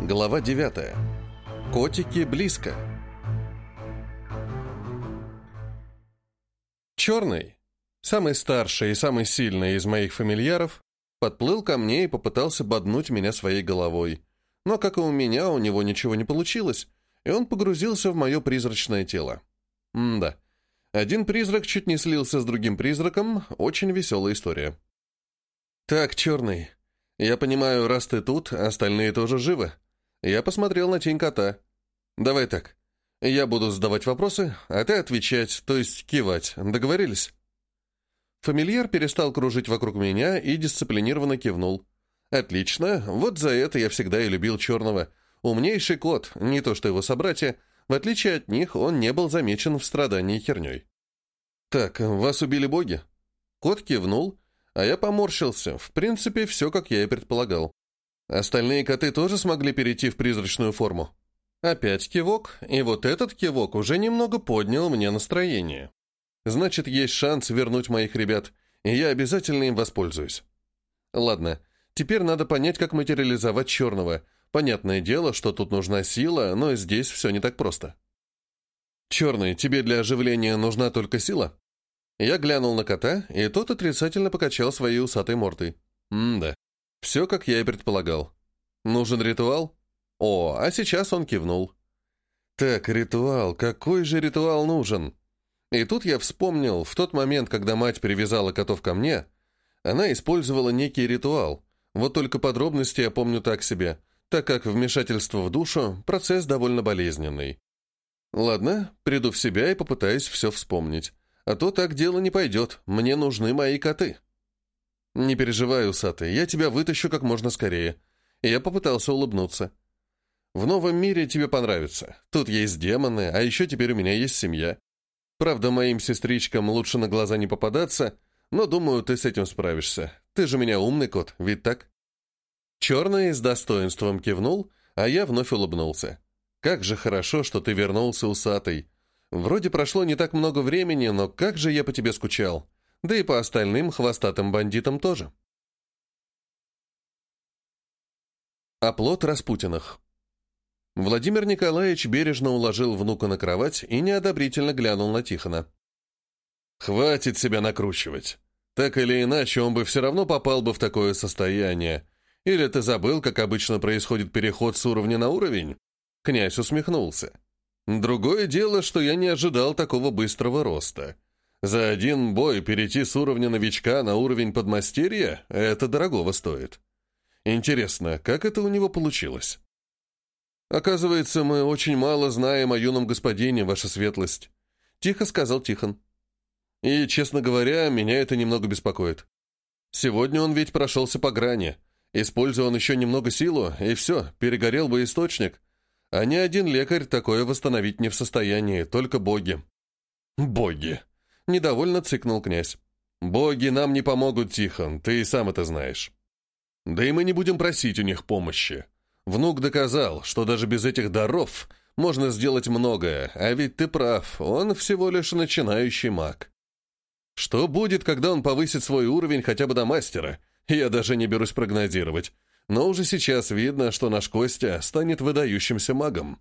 Глава 9. Котики близко. Черный, самый старший и самый сильный из моих фамильяров, подплыл ко мне и попытался боднуть меня своей головой. Но, как и у меня, у него ничего не получилось, и он погрузился в мое призрачное тело. М-да. Один призрак чуть не слился с другим призраком, очень веселая история. «Так, черный, я понимаю, раз ты тут, остальные тоже живы. Я посмотрел на тень кота. Давай так. Я буду задавать вопросы, а ты отвечать, то есть кивать. Договорились?» Фамильяр перестал кружить вокруг меня и дисциплинированно кивнул. «Отлично, вот за это я всегда и любил Черного. Умнейший кот, не то что его собратья, в отличие от них, он не был замечен в страдании херней». «Так, вас убили боги?» Кот кивнул, а я поморщился. В принципе, все, как я и предполагал. Остальные коты тоже смогли перейти в призрачную форму. Опять кивок, и вот этот кивок уже немного поднял мне настроение. Значит, есть шанс вернуть моих ребят, и я обязательно им воспользуюсь. Ладно, теперь надо понять, как материализовать черного. Понятное дело, что тут нужна сила, но здесь все не так просто. Черный, тебе для оживления нужна только сила? Я глянул на кота, и тот отрицательно покачал своей усатой мордой. М-да. Все, как я и предполагал. Нужен ритуал? О, а сейчас он кивнул. Так, ритуал, какой же ритуал нужен? И тут я вспомнил, в тот момент, когда мать привязала котов ко мне, она использовала некий ритуал. Вот только подробности я помню так себе, так как вмешательство в душу – процесс довольно болезненный. Ладно, приду в себя и попытаюсь все вспомнить. А то так дело не пойдет. Мне нужны мои коты. Не переживай, усатый, я тебя вытащу как можно скорее. Я попытался улыбнуться. В новом мире тебе понравится. Тут есть демоны, а еще теперь у меня есть семья. Правда, моим сестричкам лучше на глаза не попадаться, но, думаю, ты с этим справишься. Ты же меня умный кот, ведь так? Черный с достоинством кивнул, а я вновь улыбнулся. Как же хорошо, что ты вернулся усатый. Вроде прошло не так много времени, но как же я по тебе скучал. Да и по остальным хвостатым бандитам тоже. Оплот Распутиных. Владимир Николаевич бережно уложил внука на кровать и неодобрительно глянул на Тихона. «Хватит себя накручивать. Так или иначе, он бы все равно попал бы в такое состояние. Или ты забыл, как обычно происходит переход с уровня на уровень?» Князь усмехнулся. Другое дело, что я не ожидал такого быстрого роста. За один бой перейти с уровня новичка на уровень подмастерья — это дорогого стоит. Интересно, как это у него получилось? Оказывается, мы очень мало знаем о юном господине, ваша светлость. Тихо сказал Тихон. И, честно говоря, меня это немного беспокоит. Сегодня он ведь прошелся по грани. Используя еще немного силу, и все, перегорел бы источник — а ни один лекарь такое восстановить не в состоянии, только боги. Боги. Недовольно цыкнул князь. Боги нам не помогут, Тихон, ты и сам это знаешь. Да и мы не будем просить у них помощи. Внук доказал, что даже без этих даров можно сделать многое, а ведь ты прав, он всего лишь начинающий маг. Что будет, когда он повысит свой уровень хотя бы до мастера? Я даже не берусь прогнозировать но уже сейчас видно, что наш Костя станет выдающимся магом.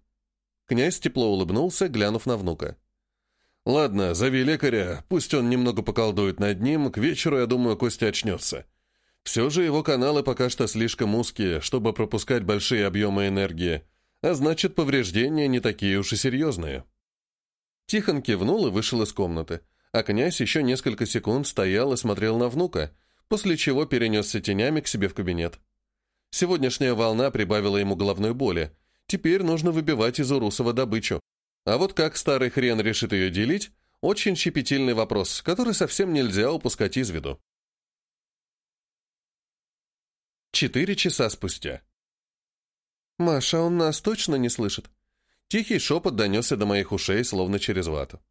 Князь тепло улыбнулся, глянув на внука. «Ладно, зови лекаря, пусть он немного поколдует над ним, к вечеру, я думаю, Костя очнется. Все же его каналы пока что слишком узкие, чтобы пропускать большие объемы энергии, а значит, повреждения не такие уж и серьезные». Тихон кивнул и вышел из комнаты, а князь еще несколько секунд стоял и смотрел на внука, после чего перенесся тенями к себе в кабинет. Сегодняшняя волна прибавила ему головной боли. Теперь нужно выбивать из Урусова добычу. А вот как старый хрен решит ее делить, очень щепетильный вопрос, который совсем нельзя упускать из виду. Четыре часа спустя. «Маша, он нас точно не слышит?» Тихий шепот донесся до моих ушей, словно через вату.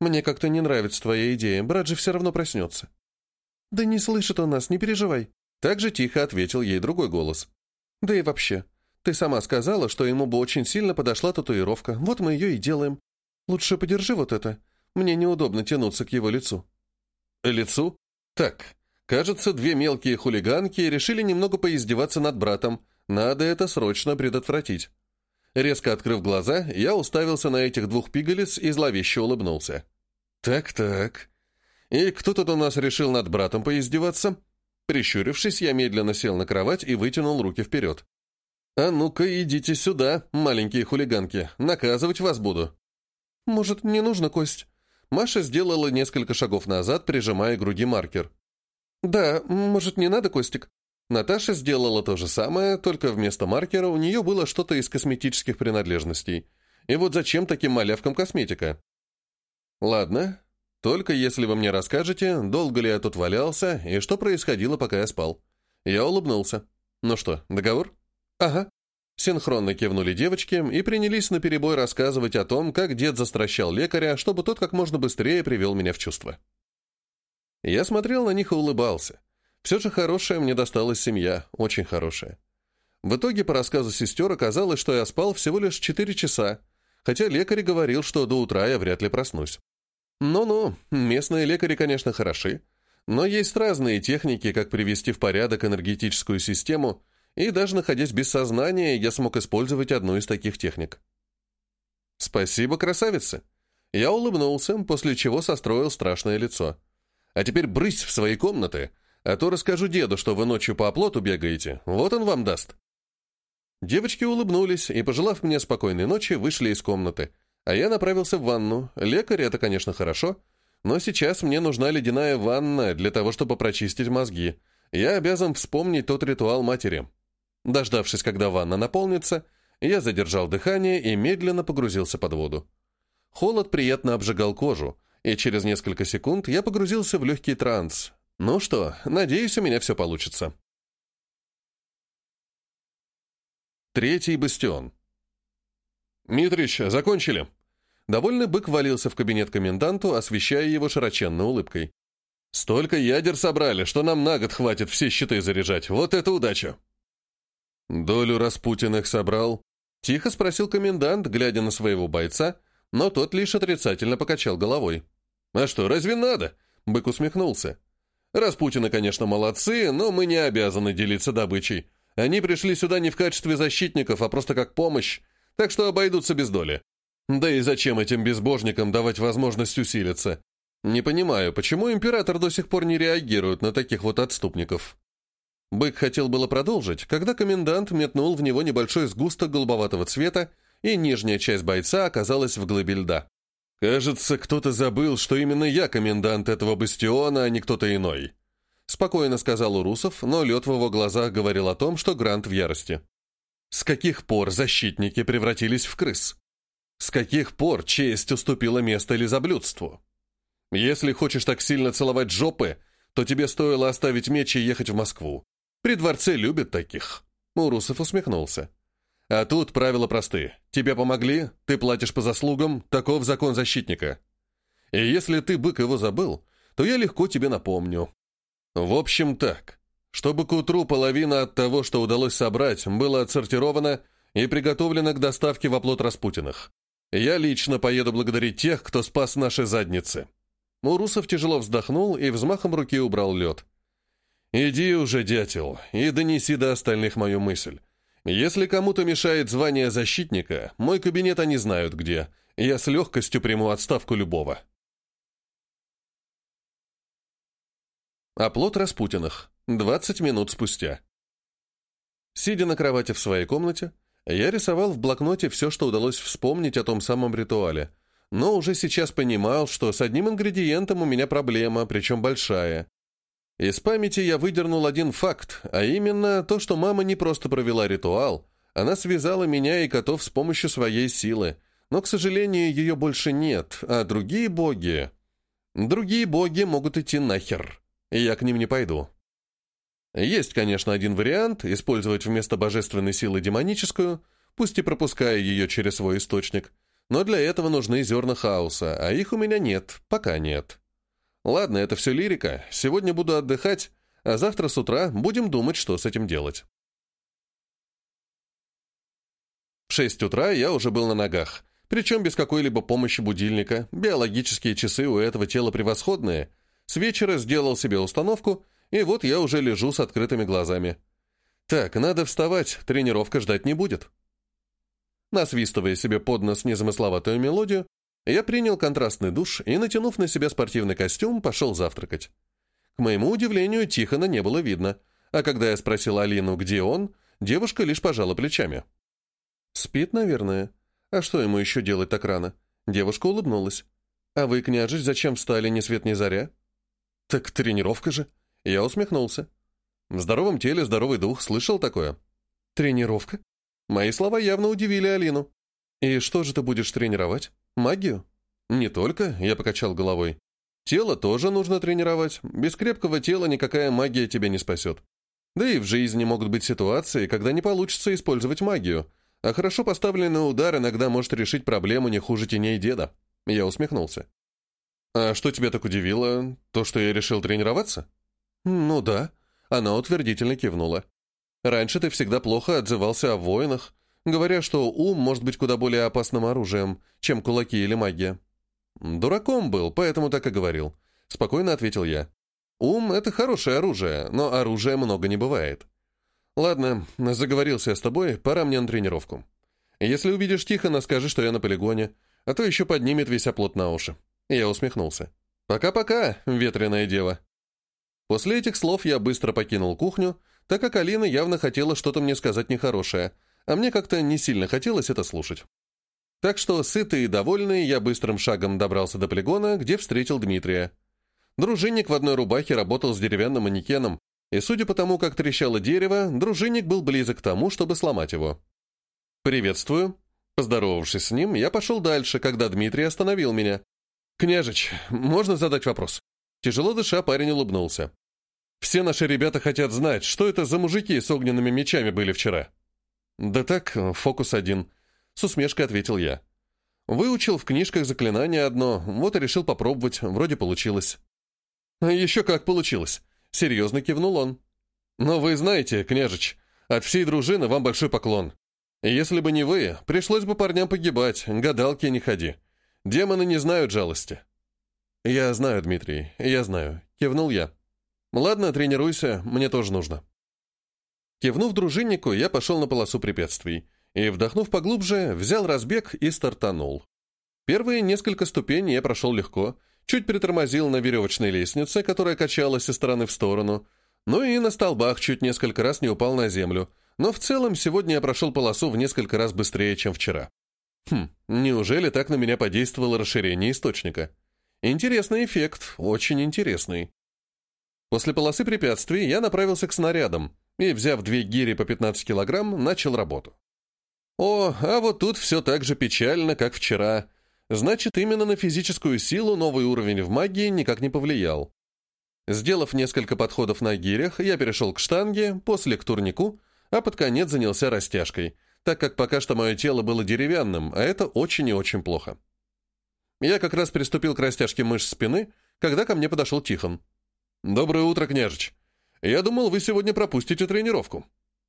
«Мне как-то не нравится твоя идея, брат же все равно проснется». «Да не слышит он нас, не переживай», так же тихо ответил ей другой голос. «Да и вообще, ты сама сказала, что ему бы очень сильно подошла татуировка. Вот мы ее и делаем. Лучше подержи вот это. Мне неудобно тянуться к его лицу». «Лицу? Так, кажется, две мелкие хулиганки решили немного поиздеваться над братом, Надо это срочно предотвратить. Резко открыв глаза, я уставился на этих двух пигалиц и зловеще улыбнулся. «Так-так. И кто тут у нас решил над братом поиздеваться?» Прищурившись, я медленно сел на кровать и вытянул руки вперед. «А ну-ка, идите сюда, маленькие хулиганки, наказывать вас буду». «Может, не нужно, Кость?» Маша сделала несколько шагов назад, прижимая к груди маркер. «Да, может, не надо, Костик?» Наташа сделала то же самое, только вместо маркера у нее было что-то из косметических принадлежностей. И вот зачем таким малявкам косметика? Ладно, только если вы мне расскажете, долго ли я тут валялся и что происходило, пока я спал. Я улыбнулся. Ну что, договор? Ага. Синхронно кивнули девочки и принялись наперебой рассказывать о том, как дед застращал лекаря, чтобы тот как можно быстрее привел меня в чувство. Я смотрел на них и улыбался. Все же хорошая мне досталась семья, очень хорошая. В итоге, по рассказу сестер, оказалось, что я спал всего лишь 4 часа, хотя лекарь говорил, что до утра я вряд ли проснусь. Ну-ну, местные лекари, конечно, хороши, но есть разные техники, как привести в порядок энергетическую систему, и даже находясь без сознания, я смог использовать одну из таких техник. «Спасибо, красавица!» Я улыбнулся, после чего состроил страшное лицо. «А теперь брысь в свои комнаты!» А то расскажу деду, что вы ночью по оплоту бегаете. Вот он вам даст». Девочки улыбнулись и, пожелав мне спокойной ночи, вышли из комнаты. А я направился в ванну. Лекарь — это, конечно, хорошо, но сейчас мне нужна ледяная ванна для того, чтобы прочистить мозги. Я обязан вспомнить тот ритуал матери. Дождавшись, когда ванна наполнится, я задержал дыхание и медленно погрузился под воду. Холод приятно обжигал кожу, и через несколько секунд я погрузился в легкий транс, ну что, надеюсь, у меня все получится. Третий бастион. «Митрич, закончили!» Довольный бык валился в кабинет коменданту, освещая его широченной улыбкой. «Столько ядер собрали, что нам на год хватит все щиты заряжать. Вот это удача!» «Долю Распутиных собрал?» Тихо спросил комендант, глядя на своего бойца, но тот лишь отрицательно покачал головой. «А что, разве надо?» Бык усмехнулся. Распутины, конечно, молодцы, но мы не обязаны делиться добычей. Они пришли сюда не в качестве защитников, а просто как помощь, так что обойдутся без доли. Да и зачем этим безбожникам давать возможность усилиться? Не понимаю, почему император до сих пор не реагирует на таких вот отступников. Бык хотел было продолжить, когда комендант метнул в него небольшой сгусток голубоватого цвета, и нижняя часть бойца оказалась в глыбе льда. «Кажется, кто-то забыл, что именно я комендант этого бастиона, а не кто-то иной», — спокойно сказал Урусов, но лед в его глазах говорил о том, что Грант в ярости. «С каких пор защитники превратились в крыс? С каких пор честь уступила место лизоблюдству? Если хочешь так сильно целовать жопы, то тебе стоило оставить меч и ехать в Москву. При дворце любят таких». Урусов усмехнулся. А тут правила простые. Тебе помогли, ты платишь по заслугам, таков закон защитника. И если ты, бык, его забыл, то я легко тебе напомню. В общем, так. Чтобы к утру половина от того, что удалось собрать, было отсортировано и приготовлено к доставке в оплот Распутиных. Я лично поеду благодарить тех, кто спас наши задницы». Урусов тяжело вздохнул и взмахом руки убрал лед. «Иди уже, дятел, и донеси до остальных мою мысль. Если кому-то мешает звание защитника, мой кабинет они знают где. Я с легкостью приму отставку любого. Оплот Распутиных. 20 минут спустя. Сидя на кровати в своей комнате, я рисовал в блокноте все, что удалось вспомнить о том самом ритуале, но уже сейчас понимал, что с одним ингредиентом у меня проблема, причем большая. Из памяти я выдернул один факт, а именно то, что мама не просто провела ритуал, она связала меня и котов с помощью своей силы, но, к сожалению, ее больше нет, а другие боги... Другие боги могут идти нахер, и я к ним не пойду. Есть, конечно, один вариант — использовать вместо божественной силы демоническую, пусть и пропуская ее через свой источник, но для этого нужны зерна хаоса, а их у меня нет, пока нет. Ладно, это все лирика. Сегодня буду отдыхать, а завтра с утра будем думать, что с этим делать. В шесть утра я уже был на ногах, причем без какой-либо помощи будильника. Биологические часы у этого тела превосходные. С вечера сделал себе установку, и вот я уже лежу с открытыми глазами. Так, надо вставать, тренировка ждать не будет. Насвистывая себе под нос незамысловатую мелодию, я принял контрастный душ и, натянув на себя спортивный костюм, пошел завтракать. К моему удивлению, Тихона не было видно, а когда я спросил Алину, где он, девушка лишь пожала плечами. «Спит, наверное. А что ему еще делать так рано?» Девушка улыбнулась. «А вы, княжич, зачем встали ни свет ни заря?» «Так тренировка же». Я усмехнулся. «В здоровом теле здоровый дух. Слышал такое?» «Тренировка?» Мои слова явно удивили Алину. «И что же ты будешь тренировать? Магию?» «Не только», — я покачал головой. «Тело тоже нужно тренировать. Без крепкого тела никакая магия тебя не спасет. Да и в жизни могут быть ситуации, когда не получится использовать магию, а хорошо поставленный удар иногда может решить проблему не хуже теней деда». Я усмехнулся. «А что тебя так удивило? То, что я решил тренироваться?» «Ну да». Она утвердительно кивнула. «Раньше ты всегда плохо отзывался о воинах, говоря, что ум может быть куда более опасным оружием, чем кулаки или магия». «Дураком был, поэтому так и говорил», — спокойно ответил я. «Ум — это хорошее оружие, но оружия много не бывает. Ладно, заговорился я с тобой, пора мне на тренировку. Если увидишь Тихона, скажи, что я на полигоне, а то еще поднимет весь оплот на уши». Я усмехнулся. «Пока-пока, ветреное дева». После этих слов я быстро покинул кухню, так как Алина явно хотела что-то мне сказать нехорошее, а мне как-то не сильно хотелось это слушать. Так что, сытый и довольный, я быстрым шагом добрался до полигона, где встретил Дмитрия. Дружинник в одной рубахе работал с деревянным манекеном, и судя по тому, как трещало дерево, дружинник был близок к тому, чтобы сломать его. «Приветствую». Поздоровавшись с ним, я пошел дальше, когда Дмитрий остановил меня. «Княжич, можно задать вопрос?» Тяжело дыша, парень улыбнулся. «Все наши ребята хотят знать, что это за мужики с огненными мечами были вчера». «Да так, фокус один», — с усмешкой ответил я. «Выучил в книжках заклинание одно, вот и решил попробовать, вроде получилось». «Еще как получилось», — серьезно кивнул он. «Но вы знаете, княжич, от всей дружины вам большой поклон. Если бы не вы, пришлось бы парням погибать, гадалки не ходи. Демоны не знают жалости». «Я знаю, Дмитрий, я знаю», — кивнул я. «Ладно, тренируйся, мне тоже нужно». Кивнув дружиннику, я пошел на полосу препятствий и, вдохнув поглубже, взял разбег и стартанул. Первые несколько ступеней я прошел легко, чуть притормозил на веревочной лестнице, которая качалась из стороны в сторону, ну и на столбах чуть несколько раз не упал на землю, но в целом сегодня я прошел полосу в несколько раз быстрее, чем вчера. Хм, неужели так на меня подействовало расширение источника? Интересный эффект, очень интересный. После полосы препятствий я направился к снарядам и, взяв две гири по 15 килограмм, начал работу. О, а вот тут все так же печально, как вчера. Значит, именно на физическую силу новый уровень в магии никак не повлиял. Сделав несколько подходов на гирях, я перешел к штанге, после к турнику, а под конец занялся растяжкой, так как пока что мое тело было деревянным, а это очень и очень плохо. Я как раз приступил к растяжке мышц спины, когда ко мне подошел Тихон. «Доброе утро, княжич. Я думал, вы сегодня пропустите тренировку».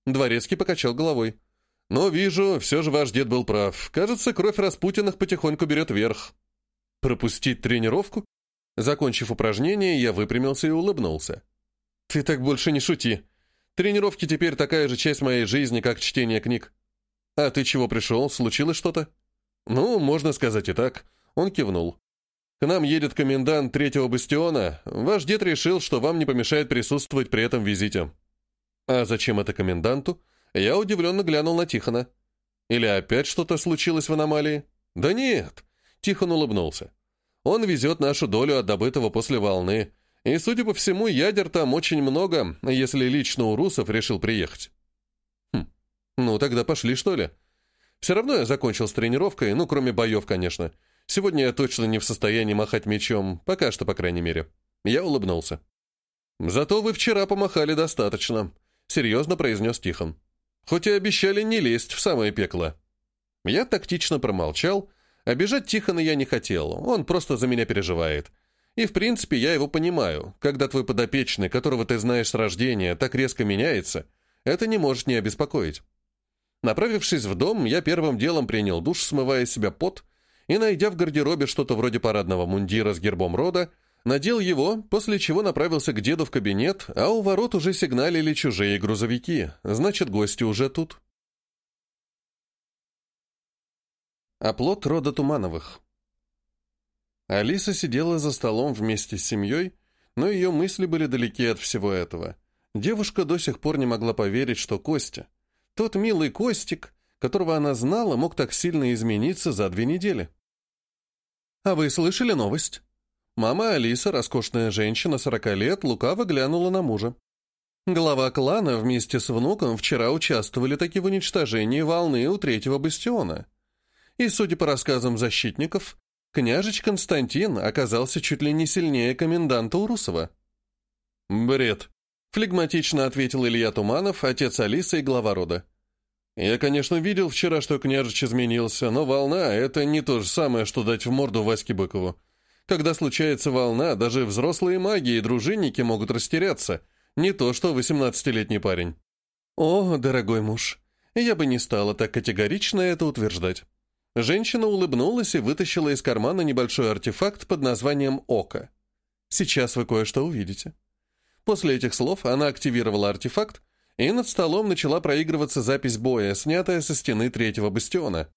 Дворецкий покачал головой. «Но вижу, все же ваш дед был прав. Кажется, кровь Распутиных потихоньку берет верх». «Пропустить тренировку?» Закончив упражнение, я выпрямился и улыбнулся. «Ты так больше не шути. Тренировки теперь такая же часть моей жизни, как чтение книг. А ты чего пришел? Случилось что-то?» «Ну, можно сказать и так». Он кивнул. «К нам едет комендант третьего бастиона. Ваш дед решил, что вам не помешает присутствовать при этом визите». «А зачем это коменданту?» Я удивленно глянул на Тихона. «Или опять что-то случилось в аномалии?» «Да нет», — Тихон улыбнулся. «Он везет нашу долю от добытого после волны, и, судя по всему, ядер там очень много, если лично у русов решил приехать». «Хм, ну тогда пошли, что ли?» «Все равно я закончил с тренировкой, ну, кроме боев, конечно». Сегодня я точно не в состоянии махать мечом, пока что, по крайней мере. Я улыбнулся. «Зато вы вчера помахали достаточно», — серьезно произнес Тихон. «Хоть и обещали не лезть в самое пекло». Я тактично промолчал. Обижать Тихона я не хотел, он просто за меня переживает. И, в принципе, я его понимаю. Когда твой подопечный, которого ты знаешь с рождения, так резко меняется, это не может не обеспокоить. Направившись в дом, я первым делом принял душ, смывая с себя пот, и, найдя в гардеробе что-то вроде парадного мундира с гербом рода, Надел его, после чего направился к деду в кабинет, а у ворот уже сигналили чужие грузовики, значит, гости уже тут. Оплот рода Тумановых. Алиса сидела за столом вместе с семьей, но ее мысли были далеки от всего этого. Девушка до сих пор не могла поверить, что Костя, тот милый Костик, которого она знала, мог так сильно измениться за две недели. «А вы слышали новость?» Мама Алиса, роскошная женщина, 40 лет, лукаво глянула на мужа. Глава клана вместе с внуком вчера участвовали таки в уничтожении волны у третьего бастиона. И, судя по рассказам защитников, княжич Константин оказался чуть ли не сильнее коменданта Урусова. «Бред», — флегматично ответил Илья Туманов, отец Алисы и глава рода. «Я, конечно, видел вчера, что княжич изменился, но волна — это не то же самое, что дать в морду Ваське Быкову. Когда случается волна, даже взрослые маги и дружинники могут растеряться. Не то, что 18-летний парень. О, дорогой муж, я бы не стала так категорично это утверждать. Женщина улыбнулась и вытащила из кармана небольшой артефакт под названием «Око». Сейчас вы кое-что увидите. После этих слов она активировала артефакт, и над столом начала проигрываться запись боя, снятая со стены третьего бастиона.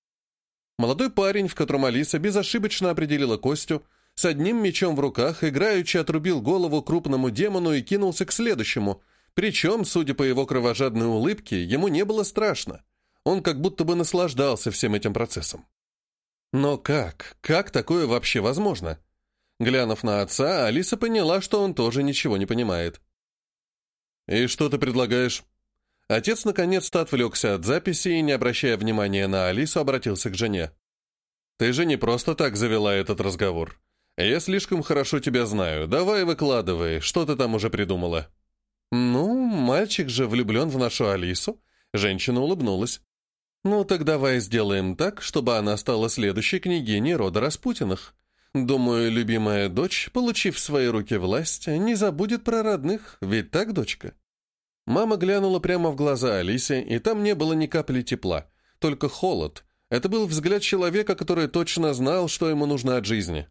Молодой парень, в котором Алиса безошибочно определила Костю, с одним мечом в руках, играючи отрубил голову крупному демону и кинулся к следующему. Причем, судя по его кровожадной улыбке, ему не было страшно. Он как будто бы наслаждался всем этим процессом. Но как? Как такое вообще возможно? Глянув на отца, Алиса поняла, что он тоже ничего не понимает. «И что ты предлагаешь?» Отец наконец-то отвлекся от записи и, не обращая внимания на Алису, обратился к жене. «Ты же не просто так завела этот разговор. «Я слишком хорошо тебя знаю. Давай выкладывай, что ты там уже придумала?» «Ну, мальчик же влюблен в нашу Алису». Женщина улыбнулась. «Ну, так давай сделаем так, чтобы она стала следующей княгиней рода Распутиных. Думаю, любимая дочь, получив в свои руки власть, не забудет про родных, ведь так, дочка?» Мама глянула прямо в глаза Алисе, и там не было ни капли тепла, только холод. Это был взгляд человека, который точно знал, что ему нужно от жизни.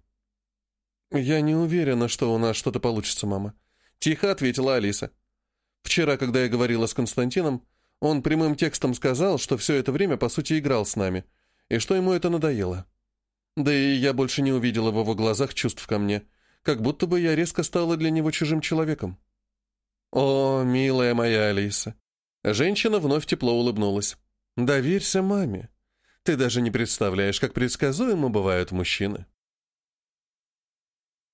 «Я не уверена, что у нас что-то получится, мама», — тихо ответила Алиса. «Вчера, когда я говорила с Константином, он прямым текстом сказал, что все это время, по сути, играл с нами, и что ему это надоело. Да и я больше не увидела в его глазах чувств ко мне, как будто бы я резко стала для него чужим человеком». «О, милая моя Алиса!» Женщина вновь тепло улыбнулась. «Доверься маме. Ты даже не представляешь, как предсказуемо бывают мужчины».